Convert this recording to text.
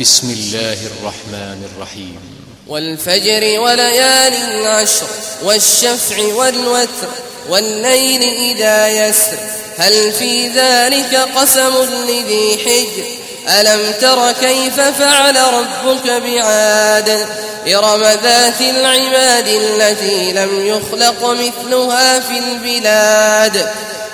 بسم الله الرحمن الرحيم. والفجر وليال عشر والشفع والوتر والليل إذا يسر هل في ذلك قسم لذي حجر؟ ألم تر كيف فعل ربك بعاد؟ إرم ذات العماد التي لم يخلق مثلها في البلاد.